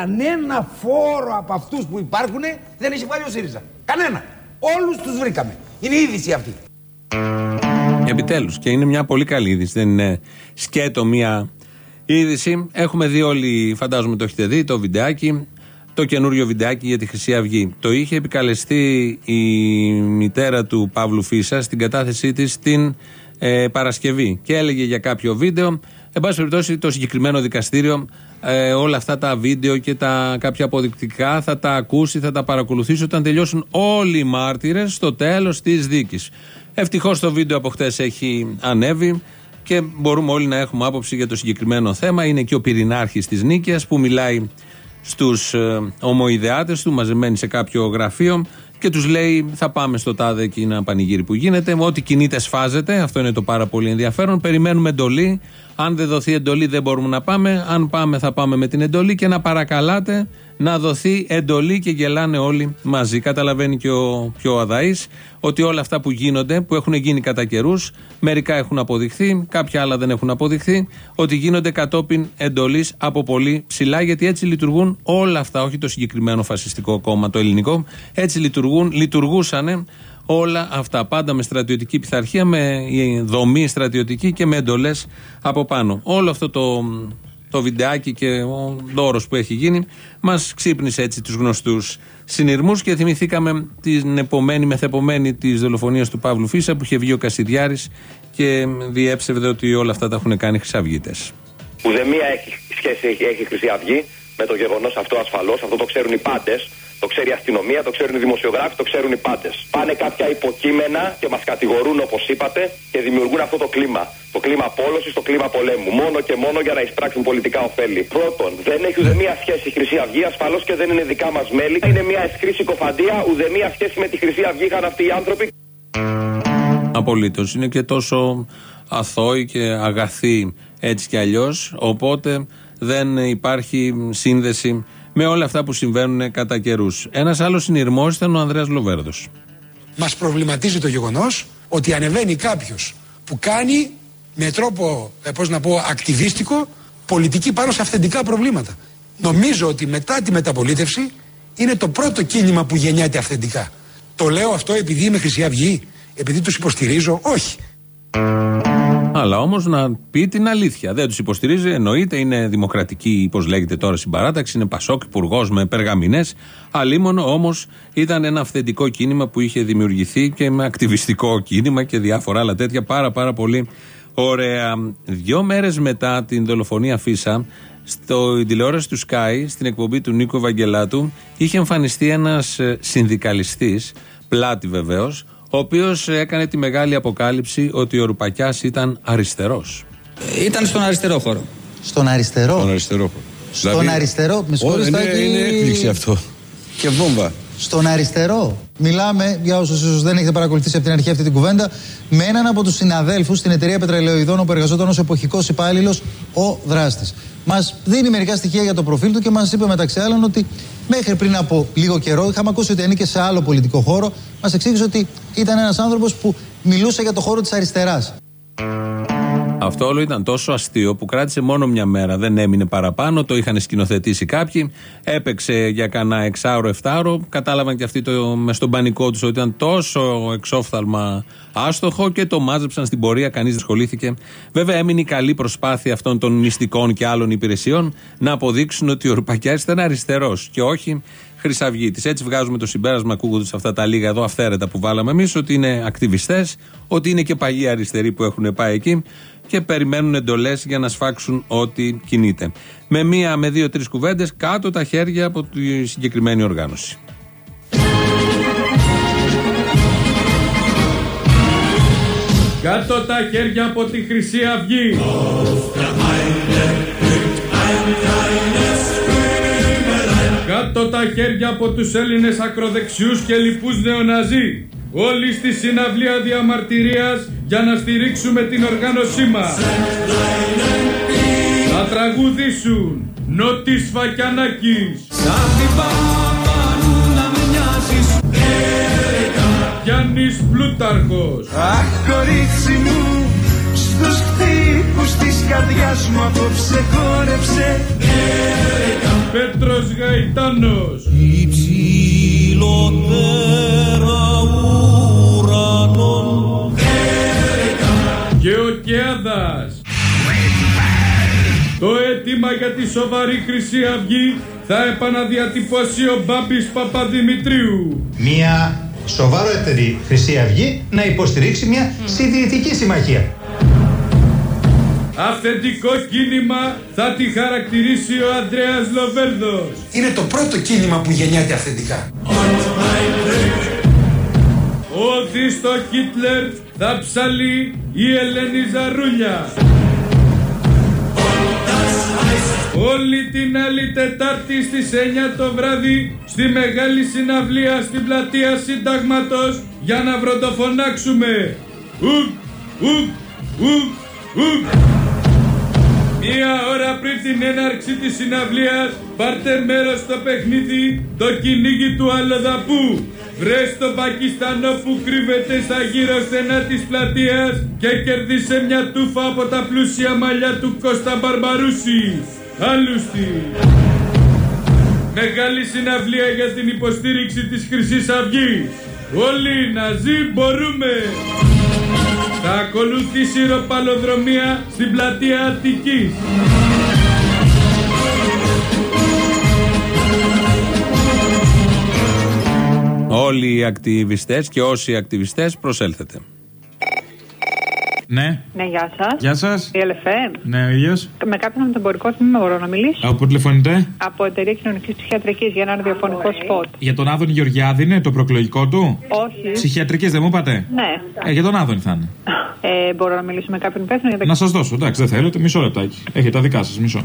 Speaker 12: Κανένα φόρο από αυτούς που υπάρχουν δεν έχει βάλει ο ΣΥΡΙΖΑ. Κανένα. Όλους τους βρήκαμε. Είναι η είδηση αυτή.
Speaker 2: Επιτέλους. Και είναι μια πολύ καλή είδηση. Δεν είναι σκέτο μια είδηση. Έχουμε δει όλοι, φαντάζομαι το έχετε δει, το βιντεάκι. Το καινούριο βιντεάκι για τη Χρυσή Αυγή. Το είχε επικαλεστεί η μητέρα του Παύλου Φίσα στην κατάθεσή της την ε, Παρασκευή. Και έλεγε για κάποιο βίντεο. Εν πάση περιπτώσει, το συγκεκριμένο δικαστήριο ε, όλα αυτά τα βίντεο και τα κάποια αποδεικτικά θα τα ακούσει, θα τα παρακολουθήσει όταν τελειώσουν όλοι οι μάρτυρες στο τέλος της δίκης. Ευτυχώς το βίντεο από χτες έχει ανέβει και μπορούμε όλοι να έχουμε άποψη για το συγκεκριμένο θέμα. Είναι και ο πυρηνάρχης της Νίκαιας που μιλάει στους ε, ομοειδεάτες του μαζεμένοι σε κάποιο γραφείο και τους λέει θα πάμε στο τάδε εκεί ένα πανηγύρι που γίνεται ό,τι κινείται σφάζεται αυτό είναι το πάρα πολύ ενδιαφέρον περιμένουμε εντολή αν δεν δοθεί εντολή δεν μπορούμε να πάμε αν πάμε θα πάμε με την εντολή και να παρακαλάτε να δοθεί εντολή και γελάνε όλοι μαζί. Καταλαβαίνει και ο πιο αδαή ότι όλα αυτά που γίνονται, που έχουν γίνει κατά καιρούς, μερικά έχουν αποδειχθεί, κάποια άλλα δεν έχουν αποδειχθεί, ότι γίνονται κατόπιν εντολής από πολύ ψηλά, γιατί έτσι λειτουργούν όλα αυτά, όχι το συγκεκριμένο φασιστικό κόμμα, το ελληνικό, έτσι λειτουργούν, λειτουργούσαν όλα αυτά. Πάντα με στρατιωτική πειθαρχία, με δομή στρατιωτική και με εντολές από πάνω. Όλο αυτό το, το βιντεάκι και ο δώρος που έχει γίνει μας ξύπνησε έτσι τους γνωστούς συνειρμούς και θυμηθήκαμε την επομένη μεθεπομένη της δολοφονίας του Παύλου Φίσα που είχε βγει ο Κασιδιάρης και διέψευδε ότι όλα αυτά τα έχουν κάνει χρυσαυγίτε.
Speaker 21: Ουδέμια έχει σχέση έχει, έχει η Χρυσή Αυγή με το γεγονός αυτό ασφαλώς. Αυτό το ξέρουν οι πάντες. Το ξέρει η αστυνομία, το ξέρουν οι δημοσιογράφοι, το ξέρουν οι πάντες. Πάνε κάποια υποκείμενα και μας κατηγορούν όπως είπατε και δημιουργούν αυτό το κλίμα. Το κλίμα απόλωση, το κλίμα πολέμου. Μόνο και μόνο για να εισπράξουν πολιτικά ωφέλη. Πρώτον, δεν έχει ουδέμια σχέση η Χρυσή Αυγή, ασφαλώς και δεν είναι δικά μας μέλη. Είναι μια ευκρή συκοφαντία, ουδέμια σχέση με τη Χρυσή Αυγή είχαν αυτοί οι άνθρωποι.
Speaker 2: Απολύτως. Είναι και τόσο αθώοι και αγαθοί έτσι κι αλλιώς. Οπότε δεν υπάρχει σύνδεση με όλα αυτά που συμβαίνουν κατά καιρούς. Ένας άλλος συνειρμός ήταν ο Ανδρέας Λοβέρδος.
Speaker 22: Μας προβληματίζει το γεγονός ότι ανεβαίνει κάποιος που κάνει με τρόπο, ε, πώς να πω, ακτιβίστικο πολιτική πάνω σε αυθεντικά προβλήματα. Νομίζω ότι μετά τη μεταπολίτευση είναι το πρώτο κίνημα που γεννιέται αυθεντικά. Το λέω αυτό επειδή είμαι Χρυσή Αυγή, επειδή τους υποστηρίζω, όχι.
Speaker 2: Αλλά όμως να πει την αλήθεια. Δεν τους υποστηρίζει, εννοείται, είναι δημοκρατική, όπω λέγεται τώρα στην παράταξη, είναι Πασόκ, υπουργός με περγαμηνέ. Αλίμονο όμως ήταν ένα αυθεντικό κίνημα που είχε δημιουργηθεί και με ακτιβιστικό κίνημα και διάφορα άλλα τέτοια πάρα πάρα πολύ ωραία. Δυο μέρες μετά την δολοφονία Φίσα, στο τηλεόραση του Sky, στην εκπομπή του Νίκο Βαγγελάτου, είχε εμφανιστεί ένας συνδικαλιστής, πλάτη βεβαίως, ο οποίος έκανε τη μεγάλη αποκάλυψη ότι ο Ρουπακιάς ήταν αριστερός.
Speaker 10: Ήταν στον αριστερό χώρο.
Speaker 23: Στον αριστερό;
Speaker 24: Στον αριστερό χώρο.
Speaker 23: Στον
Speaker 24: Δηλαδή-
Speaker 23: αριστερό. Με
Speaker 24: Ω,
Speaker 23: συγχωρείτε,
Speaker 24: είναι,
Speaker 23: Στάκη.
Speaker 24: είναι έκπληξη αυτό. Και βόμβα.
Speaker 23: Στον αριστερό. Μιλάμε, για όσους ίσως δεν έχετε παρακολουθήσει από την αρχή αυτή την κουβέντα, με έναν από τους συναδέλφους στην εταιρεία πετρελαιοειδών όπου εργαζόταν ως εποχικός υπάλληλος ο δράστης. Μας δίνει μερικά στοιχεία για το προφίλ του και μας είπε μεταξύ άλλων ότι μέχρι πριν από λίγο καιρό είχαμε ακούσει ότι ανήκε σε άλλο πολιτικό χώρο. Μας εξήγησε ότι ήταν ένας άνθρωπος που μιλούσε για το χώρο της αριστεράς.
Speaker 2: Αυτό όλο ήταν τόσο αστείο που κράτησε μόνο μια μέρα. Δεν έμεινε παραπάνω. Το είχαν σκηνοθετήσει κάποιοι. Έπαιξε για κανένα εξάωρο, εφτάωρο. Κατάλαβαν και αυτοί το, με στον πανικό τους ότι ήταν τόσο εξόφθαλμα άστοχο και το μάζεψαν στην πορεία. Κανείς δεν ασχολήθηκε. Βέβαια, έμεινε η καλή προσπάθεια αυτών των μυστικών και άλλων υπηρεσιών να αποδείξουν ότι ο Ρουπακιά ήταν αριστερός και όχι Χρυσαυγήτη. Έτσι βγάζουμε το συμπέρασμα, ακούγοντας αυτά τα λίγα εδώ αυθαίρετα που βάλαμε εμείς, ότι είναι ακτιβιστές, ότι είναι και παλιοί αριστεροί που έχουν πάει εκεί και περιμένουν εντολές για να σφάξουν ό,τι κινείται. Με μία, με δύο, τρεις κουβέντες κάτω τα χέρια από τη συγκεκριμένη οργάνωση.
Speaker 25: Κάτω τα χέρια από τη Χρυσή Αυγή. Κάτω τα χέρια από τους Έλληνες ακροδεξιούς και λοιπούς νεοναζί. Όλοι στη συναυλία διαμαρτυρίας για να στηρίξουμε την οργάνωσή μας. Θα τραγουδήσουν Νότης Φακιανάκης. Σαν την Παπανού να μοιάζεις Γιάννης Πλούταρχος.
Speaker 15: Αχ κορίτσι μου Στους χτύπους της καρδιάς μου απόψε χόρεψε
Speaker 25: Πέτρος Γαϊτάνος.
Speaker 15: Υψηλότερα
Speaker 25: Το αίτημα για τη σοβαρή Χρυσή Αυγή θα επαναδιατυπώσει ο Μπάμπης Παπαδημητρίου.
Speaker 26: Μια σοβαρότερη Χρυσή Αυγή να υποστηρίξει μια συντηρητική συμμαχία.
Speaker 25: Αυθεντικό κίνημα θα τη χαρακτηρίσει ο Ανδρέας Λοβέρδος.
Speaker 22: Είναι το πρώτο κίνημα που γεννιέται αυθεντικά.
Speaker 25: Ότι στο Χίτλερ θα ψαλεί η Ελένη Ζαρούλια. Όλη την άλλη Τετάρτη στις 9 το βράδυ στη μεγάλη συναυλία στην πλατεία Συντάγματος για να βροντοφωνάξουμε. Ουκ, ουκ, ουκ, ουκ. Μία ώρα πριν την έναρξη της συναυλίας πάρτε μέρος στο παιχνίδι το κυνήγι του Αλλοδαπού. Βρες τον Πακιστανό που κρύβεται στα γύρω στενά της πλατείας και κερδίσε μια τούφα από τα πλούσια μαλλιά του Κώστα Μπαρμπαρούση. Άλλουστη. Μεγάλη συναυλία για την υποστήριξη της Χρυσής Αυγής. Όλοι να ζει μπορούμε. Θα ακολουθήσει ροπαλοδρομία στην πλατεία Αττικής.
Speaker 2: Όλοι οι ακτιβιστές και όσοι ακτιβιστές προσέλθετε.
Speaker 17: Ναι.
Speaker 27: Ναι, γεια σας.
Speaker 17: Γεια σας.
Speaker 27: Η LFM.
Speaker 17: Ναι, ο ίδιος.
Speaker 27: Με κάποιον από το εμπορικό τμήμα μπορώ να μιλήσω;
Speaker 17: Από πού τηλεφωνείτε;
Speaker 27: Από εταιρεία κοινωνικής ψυχιατρικής για ένα ραδιοφωνικό σποτ.
Speaker 17: Για τον Άδωνη Γεωργιάδη είναι το προεκλογικό του;
Speaker 27: Όχι.
Speaker 17: Ψυχιατρικής δεν μου είπατε;
Speaker 27: Ναι.
Speaker 17: Ε, για τον Άδωνη θα είναι.
Speaker 27: Ε, μπορώ να μιλήσω με κάποιον υπεύθυνο για τα
Speaker 17: Να σας δώσω, εντάξει, δεν θέλετε, μισό λεπτάκι. Έχετε τα δικά σας, μισό.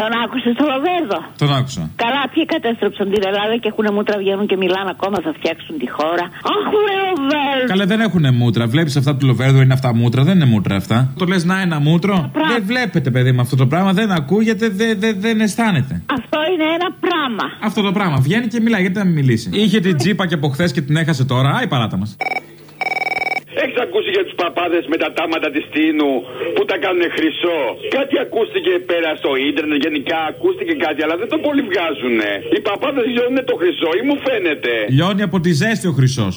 Speaker 28: Τον άκουσες στο Λοβέρδο.
Speaker 17: Τον άκουσα.
Speaker 28: Καλά, ποιοι κατέστρεψαν την Ελλάδα και έχουν μούτρα, βγαίνουν και μιλάνε ακόμα, θα φτιάξουν τη χώρα. Αχ, ρε Λοβέρδο.
Speaker 17: Καλά, δεν έχουν μούτρα. Βλέπεις αυτά του Λοβέρδου, είναι αυτά μούτρα, δεν είναι μούτρα αυτά. Το λες να ένα μούτρο; Δεν βλέπετε, παιδί με αυτό το πράγμα, δεν ακούγεται, δεν, δεν, δεν αισθάνεται.
Speaker 28: Αυτό είναι ένα πράγμα.
Speaker 17: Αυτό το πράγμα βγαίνει και μιλάει, γιατί να μην μιλήσει; Είχε την τζίπα και από χθες και την έχασε τώρα. Άι παράτα μας.
Speaker 19: Έχει ακούσει για τους παπάδες με τα τάματα της Τίνου που τα κάνουν χρυσό. Κάτι ακούστηκε πέρα στο ίντερνετ, γενικά ακούστηκε κάτι, αλλά δεν το πολύ βγάζουν. Οι παπάδες λιώνουν το χρυσό ή μου φαίνεται.
Speaker 17: Λιώνει από τη ζέστη ο χρυσός.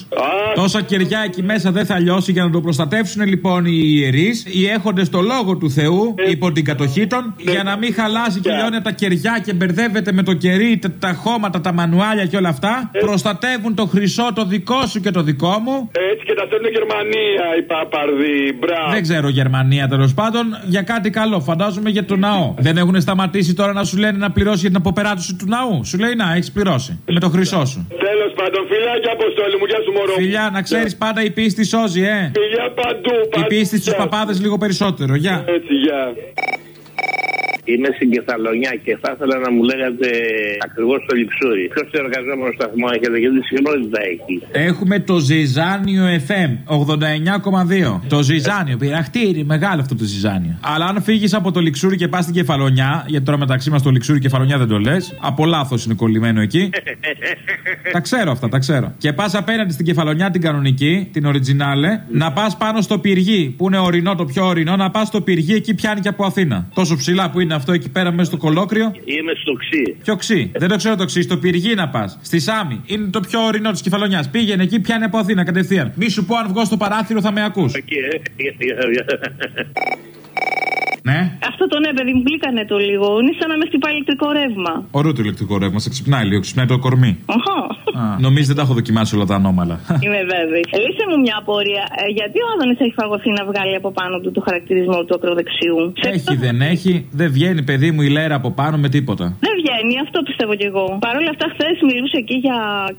Speaker 17: Τόσα κεριά εκεί μέσα δεν θα λιώσει για να το προστατεύσουν λοιπόν οι ιερείς, οι έχοντες το λόγο του Θεού υπό την κατοχή των, για να μην χαλάσει και λιώνει από τα κεριά και μπερδεύεται με το κερί, τα, τα χώματα, τα μανουάλια και όλα αυτά. Προστατεύουν το χρυσό το δικό σου και το δικό μου.
Speaker 19: Έτσι και τα στέλνουν Γερμανία οι παπαρδοί. Μπράβο.
Speaker 17: Δεν ξέρω Γερμανία τέλος πάντων για κάτι καλό. Φαντάζομαι για το ναό. Δεν έχουν σταματήσει τώρα να σου λένε να πληρώσει για την αποπεράτωση του ναού; Σου λέει να έχεις πληρώσει. Με το χρυσό σου.
Speaker 19: Τέλος πάντων, φιλάκια αποστόλη μου, γεια σου μωρό.
Speaker 17: Φιλιά, να ξέρεις πάντα η πίστη σώζει, ε.
Speaker 19: Φιλιά παντού,
Speaker 17: Η
Speaker 19: παντού.
Speaker 17: πίστη στους παπάδες λίγο περισσότερο. Γεια.
Speaker 19: Έτσι, γεια.
Speaker 29: Είμαι στην Κεφαλονιά και θα ήθελα να μου λέγατε ακριβώς το λιξούρι. Ποιος εργαζόμενος σταθμό έχετε, γιατί συχνότητα έχει;
Speaker 17: Έχουμε το Ζιζάνιο FM 89,2. Το Ζιζάνιο, πειραχτήρι, μεγάλο αυτό το Ζιζάνιο. Αλλά αν φύγεις από το Λιξούρι και πας στην Κεφαλονιά, γιατί τώρα μεταξύ μας το Λιξούρι και Κεφαλονιά δεν το λες, από λάθος είναι κολλημένο εκεί. τα ξέρω αυτά, τα ξέρω. Και πας απέναντι στην Κεφαλονιά την κανονική, την οριτζινάλε, να πας πάνω στο πυργί που είναι ορεινό, το πιο ορεινό, να πας στο πυργί εκεί πιάνει και από Αθήνα. Τόσο ψηλά που είναι αυτό εκεί πέρα μέσα στο κολόκριο;
Speaker 29: Είμαι στο ξύ.
Speaker 17: Ποιο ξύ, δεν το ξέρω το ξύ, στο πυργί να πας. Στη Σάμι, είναι το πιο ορεινό της Κεφαλονιάς. Πήγαινε εκεί, πιάνει από Αθήνα κατευθείαν. Μη σου πω αν βγω στο παράθυρο θα με ακούς.
Speaker 29: Εκεί, ε.
Speaker 17: Ναι.
Speaker 28: Αυτό το ναι, παιδί μου, μπλήκανε το λίγο. Είναι σαν να με χτυπάει ηλεκτρικό ρεύμα.
Speaker 17: Ωραίο το ηλεκτρικό ρεύμα, σε ξυπνάει λίγο, ξυπνάει το κορμί.
Speaker 28: Αχα.
Speaker 17: Α, Νομίζω δεν τα έχω δοκιμάσει όλα τα ανώμαλα.
Speaker 28: Είμαι βέβαιη. Λύσε μου μια απορία. Ε, γιατί ο Άδωνης έχει φαγωθεί να βγάλει από πάνω του το χαρακτηρισμό του ακροδεξιού;
Speaker 17: Έχει, δεν έχει, δεν βγαίνει παιδί μου η λέρα από πάνω με τίποτα.
Speaker 28: Δεν βγαίνει, αυτό πιστεύω κι εγώ. Παρ' όλα αυτά, χθες μιλούσε εκεί για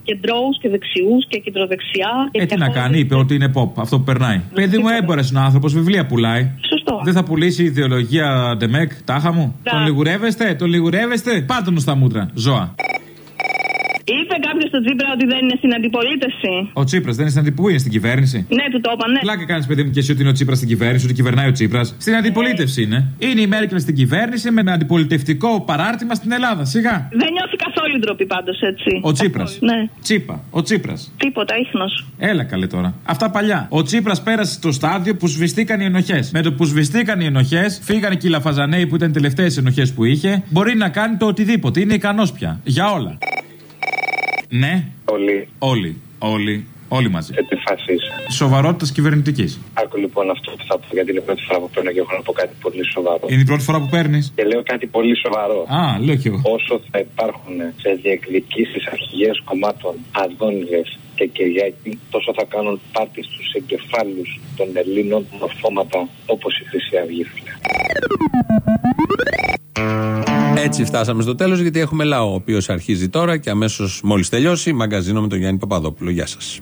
Speaker 28: κεντρώους και δεξιούς και κεντροδεξιά. Και
Speaker 17: Ε, τι να κάνει, είπε ότι είναι pop, αυτό που περνάει. Παιδί μου έμπορες είναι ο άνθρωπος, βιβλία πουλάει.
Speaker 28: Σωστό.
Speaker 17: Δεν θα πουλήσει ιδεολογία ντεμεκ, τάχα μου.
Speaker 28: Ναι.
Speaker 17: Τον λιγουρεύεστε, τον λιγουρεύεστε. Πάτε μου στα μούτρα, ζώα.
Speaker 28: Είπε κάποιος στον Τζίπρα ότι δεν είναι στην αντιπολίτευση.
Speaker 17: Ο Τσίπρας δεν είναι στην αντιπού, είναι στην κυβέρνηση;
Speaker 28: Ναι, του το είπαν, ναι.
Speaker 17: Πλάκα κάνεις, παιδί μου, και εσύ ότι είναι ο Τσίπρας στην κυβέρνηση, ότι κυβερνάει ο Τσίπρας. Στην αντιπολίτευση είναι. Είναι η Μέρκελ στην κυβέρνηση με ένα αντιπολιτευτικό παράρτημα στην Ελλάδα. Σιγά.
Speaker 28: Δεν νιώθει καθόλου ντροπή πάντως έτσι.
Speaker 17: Ο Τσίπρας.
Speaker 28: Ναι.
Speaker 17: Τσίπα. Ο Τσίπρας.
Speaker 28: Τίποτα, ίχνος.
Speaker 17: Έλα καλέ τώρα. Αυτά παλιά. Ο Τσίπρας πέρασε στο στάδιο που σβηστήκαν οι ενοχές. Με το που σβηστήκαν οι ενοχές, φύγανε και οι Λαφαζανέοι που ήταν οι τελευταίες ενοχές που είχε. Μπορεί να κάνει το οτιδήποτε. Είναι ικανός πια. Για όλα. Ναι.
Speaker 30: Όλοι.
Speaker 17: Όλοι. Όλοι. Όλοι μαζί.
Speaker 30: Επιφασή.
Speaker 17: Σοβαρότητας κυβερνητικής.
Speaker 30: Άκου λοιπόν αυτό που θα πω γιατί είναι η πρώτη φορά που παίρνω και έχω να πω κάτι πολύ σοβαρό.
Speaker 17: Είναι η πρώτη φορά που παίρνεις.
Speaker 30: Και λέω κάτι πολύ σοβαρό.
Speaker 17: Α, λέω κι εγώ.
Speaker 30: Όσο θα υπάρχουν σε διεκδικήσεις αρχηγές κομμάτων Αδόνιδες και Κυριακή, τόσο θα κάνουν πάρτι στους εγκεφάλους των Ελλήνων μορφώματα όπως η Χρυσή Αυγή. Φίλε.
Speaker 2: Έτσι φτάσαμε στο τέλος, γιατί έχουμε λαό, ο οποίος αρχίζει τώρα και αμέσως μόλις τελειώσει, μαγκαζίνο με τον Γιάννη Παπαδόπουλο. Γεια σας.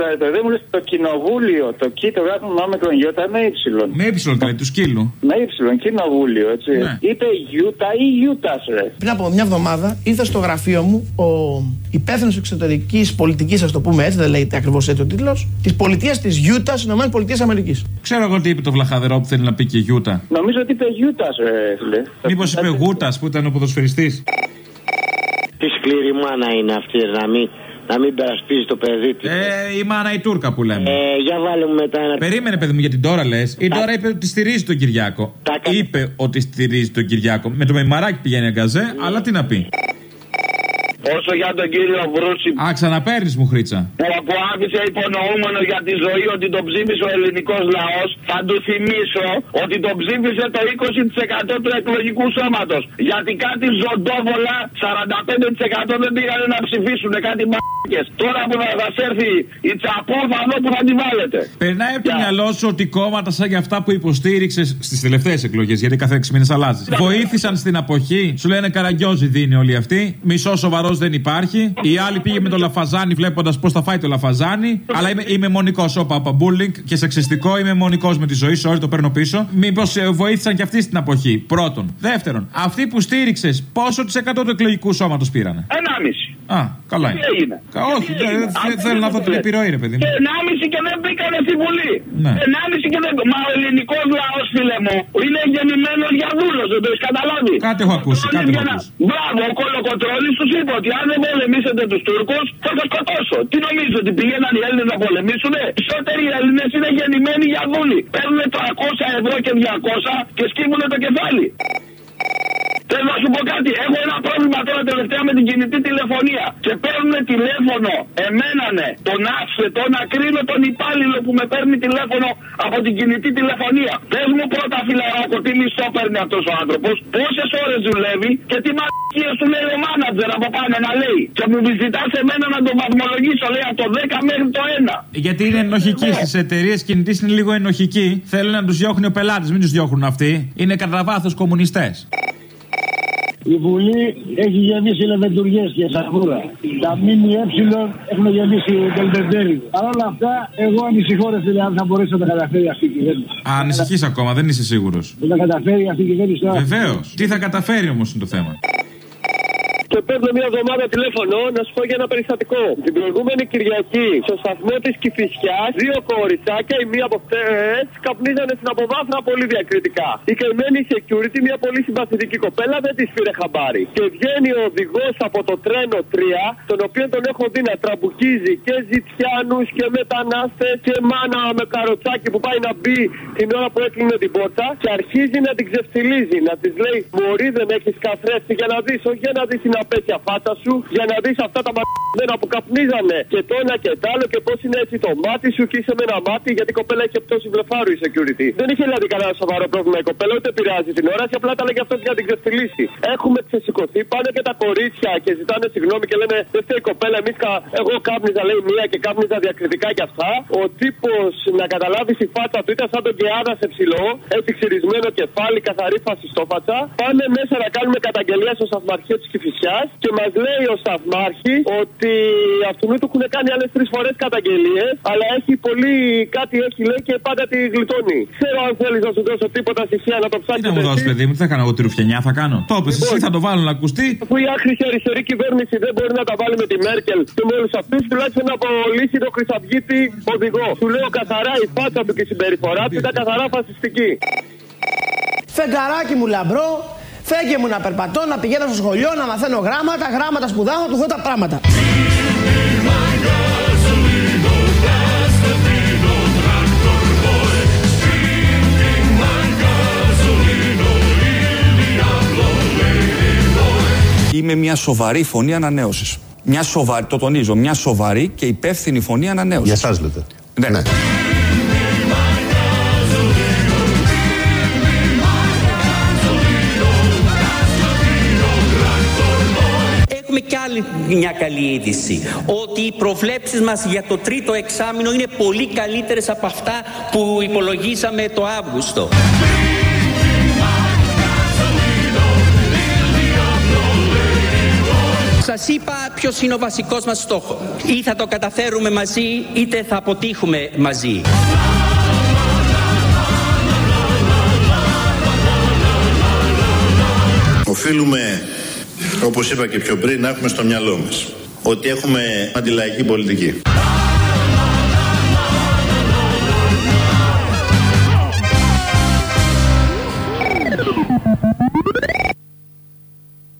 Speaker 31: Δηλαδή, παιδί μου λες το κοινοβούλιο, το κι το γράφουμε με τον Ιώτα με ύψιλον.
Speaker 17: Με ύψιλον καλή, του σκύλου.
Speaker 31: Με ύψιλον, κοινοβούλιο, έτσι.
Speaker 17: Ναι.
Speaker 31: Είπε Γιούτα ή Ιούτα, ρε.
Speaker 5: Πριν από μια εβδομάδα ήρθε στο γραφείο μου ο υπεύθυνος εξωτερικής πολιτικής, ας το πούμε έτσι, δεν λέγεται ακριβώς έτσι ο τίτλος, της πολιτείας της Γιούτας στι ΗΠΑ.
Speaker 17: Ξέρω εγώ τι είπε το βλαχαδερό που θέλει να πει και Γιούτα.
Speaker 31: Νομίζω ότι είπε Γιούτας, ρε, φίλε.
Speaker 17: Μήπως είπε Γούτας που ήταν ο ποδοσφαιριστής.
Speaker 32: Τι σκληρή μάνα είναι αυτή, να μην, να μην περασπίζει το παιδί της.
Speaker 17: Ε, η μάνα η Τούρκα που λέμε.
Speaker 32: Ε, για βάλε μου μετά ένα.
Speaker 17: Περίμενε, παιδί μου, γιατί τώρα λες. Η τώρα είπε ότι στηρίζει τον Κυριάκο. Είπε ότι στηρίζει τον Κυριάκο. Με το μεμαράκι πηγαίνει αγκαζέ, αλλά τι να πει.
Speaker 31: Όσο για τον κύριο Βρούση
Speaker 17: Α, ξαναπέρνει μου χρήτσα.
Speaker 31: που, που άφησε υπονοούμενο για τη ζωή ότι τον ψήφισε ο ελληνικός λαός, θα του θυμίσω ότι τον ψήφισε το 20% του εκλογικού σώματος. Γιατί κάτι ζωντόβολα 45% δεν πήγανε να ψηφίσουν κάτι μ***κες. Τώρα που θα σας έρθει η τσαπό θα δω που θα τη βάλετε.
Speaker 17: Περνάει από το μυαλό σου ότι κόμματα σαν για αυτά που υποστήριξες στις τελευταίες εκλογές, γιατί κάθε 6 μήνες αλλάζεις. Βοήθησαν στην αποχή, σου λένε καραγκιόζη δίνει όλοι αυτοί. Μισός σοβαρός δεν υπάρχει. Η άλλη πήγε με το λαφαζάνι βλέποντας πώς θα φάει το λαφαζάνι. Αλλά είμαι, είμαι μονικός, όπα, όπα, bullying και σεξιστικό. Είμαι μονικός με τη ζωή, sorry, το παίρνω πίσω. Μήπως βοήθησαν και αυτοί στην αποχή. Πρώτον. Δεύτερον, αυτοί που στήριξες, πόσο τη εκατό του εκλογικού σώματος πήρανε;
Speaker 31: Ενάμιση.
Speaker 17: Α, καλά
Speaker 31: Τι
Speaker 17: είναι.
Speaker 31: έγινε;
Speaker 17: Κα- όχι, δεν δεν θέλω να δω την επιρροή, ρε παιδί μου.
Speaker 31: Και ενάμιση και δεν μπήκανε στη Βουλή.
Speaker 17: Ναι.
Speaker 31: Ενάμιση και δεν. Μα ο ελληνικός λαός, φίλε μου, είναι γεννημένος για δούλο, δεν το έχεις καταλάβει.
Speaker 17: Κάτι έχω ακούσει, κάτι έχω
Speaker 31: Για να-
Speaker 17: ακούσει.
Speaker 31: Μπράβο, ο Κολοκοτρόνη τους είπε ότι αν δεν πολεμήσετε τους Τούρκους, θα το σκοτώσω. Τι νομίζω, ότι πήγαιναν οι Έλληνες να πολεμήσουν. Περισσότεροι Έλληνες είναι γεννημένοι για δούλοι. Παίρνουν 300 ευρώ και 200 και σκύβουν το κεφάλι. Θέλω να σου πω κάτι. Έχω ένα πρόβλημα τώρα τελευταία με την κινητή τηλεφωνία. Και παίρνουν τηλέφωνο. Εμένανε τον άφετο να κρίνω τον υπάλληλο που με παίρνει τηλέφωνο από την κινητή τηλεφωνία. Πε μου πρώτα, φιλαράκο, τι μισθό παίρνει αυτός ο άνθρωπος, πόσες ώρες δουλεύει και τι μαλακίες του λέει ο μάνατζερ από πάνω να λέει. Και μου ζητάς σε μένα να τον βαθμολογήσω, λέει από το 10 μέχρι το 1.
Speaker 17: Γιατί είναι ενοχική στις εταιρείες κινητής, είναι λίγο ενοχική. Θέλουν να τους διώχνει ο πελάτης, μην τους διώχνουν αυτοί. Είναι κατά βάθος κομμουνιστές.
Speaker 33: Η Βουλή έχει γεμίσει λεβεντουργιέ και σαφούρα. Τα ΜΜΕ έχουν γεμίσει μπελμπεντέρι. Παρ' όλα αυτά, εγώ ανησυχώ ρε φίλε αν θα μπορέσει να τα καταφέρει αυτή η κυβέρνηση.
Speaker 17: Α, ανησυχείς ακόμα, δεν είσαι σίγουρος.
Speaker 33: Δεν τα καταφέρει αυτή η κυβέρνηση τώρα.
Speaker 17: Βεβαίως. Τι θα καταφέρει όμως είναι το θέμα.
Speaker 34: Και παίρνω μια εβδομάδα τηλέφωνο να σου πω για ένα περιστατικό. Την προηγούμενη Κυριακή, στο σταθμό της Κηφισιάς, δύο κοριτσάκια, η μία από αυτές, καπνίζανε στην αποβάθρα πολύ διακριτικά. Η καημένη security, μια πολύ συμπαθητική κοπέλα, δεν της πήρε χαμπάρι. Και βγαίνει ο οδηγός από το τρένο 3, τον οποίο τον έχω δει να τραμπουκίζει και ζητιάνους και μετανάστες και μάνα με καροτσάκι που πάει να μπει την ώρα που έκλεινε την πόρτα και αρχίζει να την ξεφτιλίζει. Να της λέει: Μωρή δεν έχεις καθρέφτη για να δεις, όχι για να δεις την απέσια φάτα σου, για να δεις αυτά τα μαθημένα που καπνίζανε και το ένα και το άλλο και πώς είναι έτσι το μάτι σου και είσαι με ένα μάτι γιατί η κοπέλα έχει πτώση βλεφάρου η security. Δεν είχε δηλαδή κανένα σοβαρό πρόβλημα η κοπέλα, ούτε πειράζει την ώρα και απλά τα λέγει αυτός για να την ξεφτυλίσει. Έχουμε ξεσηκωθεί, πάνε και τα κορίτσια και ζητάνε συγγνώμη και λένε Δεν φταίει η κοπέλα, εμείς κα... εγώ κάπνιζα λέει μία και κάπνιζα διακριτικά κι αυτά. Ο τύπος να καταλάβεις η φάτσα του ήταν σαν τον Κεάδα σε ψηλό, έτσι ξυρισμένο κεφάλι, καθαρή φασιστόφατσα. Πάνε μέσα να κάνουμε καταγγελία στο σταθμαρχείο της Κυφυσιά και μας λέει ο σταθμάρχη ότι αυτού του έχουν κάνει άλλες τρεις φορές καταγγελίες, αλλά έχει πολύ κάτι έχει λέει και πάντα τη γλιτώνει. Ξέρω αν θέλεις να σου δώσω τίποτα στοιχεία να το
Speaker 17: Τι
Speaker 34: ψάξει.
Speaker 17: να μου δώσεις, παιδί μου, τι θα κάνω εγώ τη ρουφιανιά, θα κάνω; Το είπες, εσύ θα το βάλω να ακουστεί.
Speaker 34: Αφού η άχρηστη αριστερή κυβέρνηση δεν μπορεί να τα βάλει με τη Μέρκελ και με όλου αυτού, τουλάχιστον να απολύσει το Χρυσαυγίτη οδηγό. Του λέω καθαρά η φάτσα του και η συμπεριφορά του ήταν καθαρά φασιστική.
Speaker 5: Φεγγαράκι μου λαμπρό, φέγγε μου να περπατώ, να πηγαίνω στο σχολείο, να μαθαίνω γράμματα, γράμματα σπουδάω, του δω τα πράγματα.
Speaker 35: Είμαι μια σοβαρή φωνή ανανέωσης. Μια σοβαρή, το τονίζω, μια σοβαρή και υπεύθυνη φωνή ανανέωσης.
Speaker 18: Για εσά λέτε.
Speaker 35: Ναι.
Speaker 36: Έχουμε άλλη μια καλή είδηση. Ότι οι προβλέψεις μας για το τρίτο εξάμεινο είναι πολύ καλύτερες από αυτά που υπολογίσαμε το Αύγουστο.
Speaker 4: Σας είπα ποιος είναι ο βασικός μας στόχος. Ή θα το καταφέρουμε μαζί, είτε θα αποτύχουμε μαζί.
Speaker 3: Οφείλουμε, όπως είπα και πιο πριν, να έχουμε στο μυαλό μας ότι έχουμε αντιλαϊκή πολιτική.